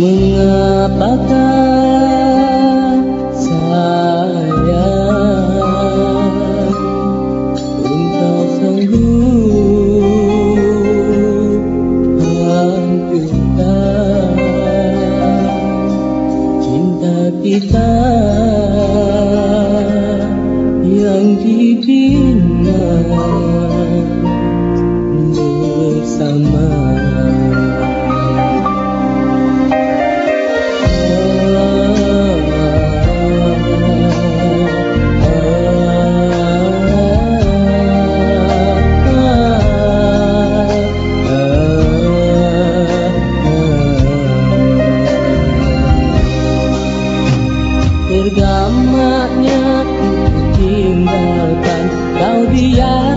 Mengapakah sayang Engkau sanggup Cinta kita yang bersama Bergamaknya tinggalkan Kau biarkan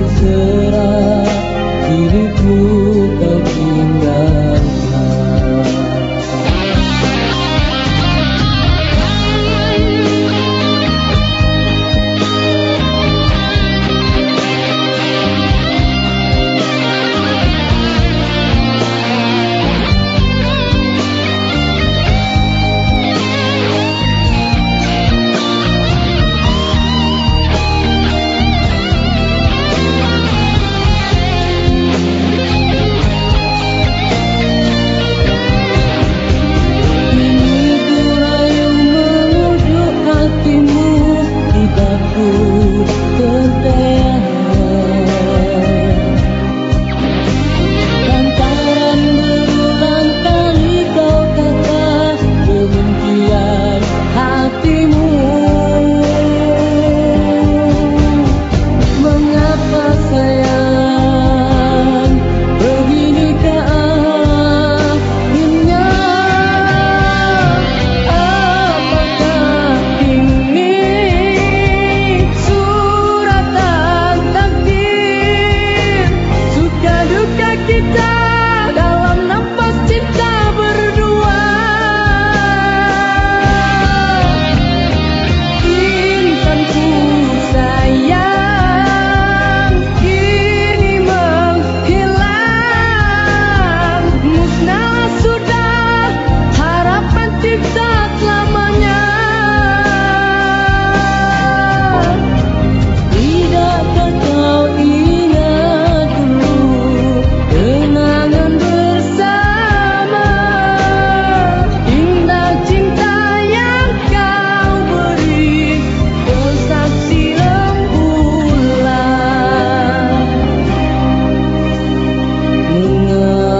deserve.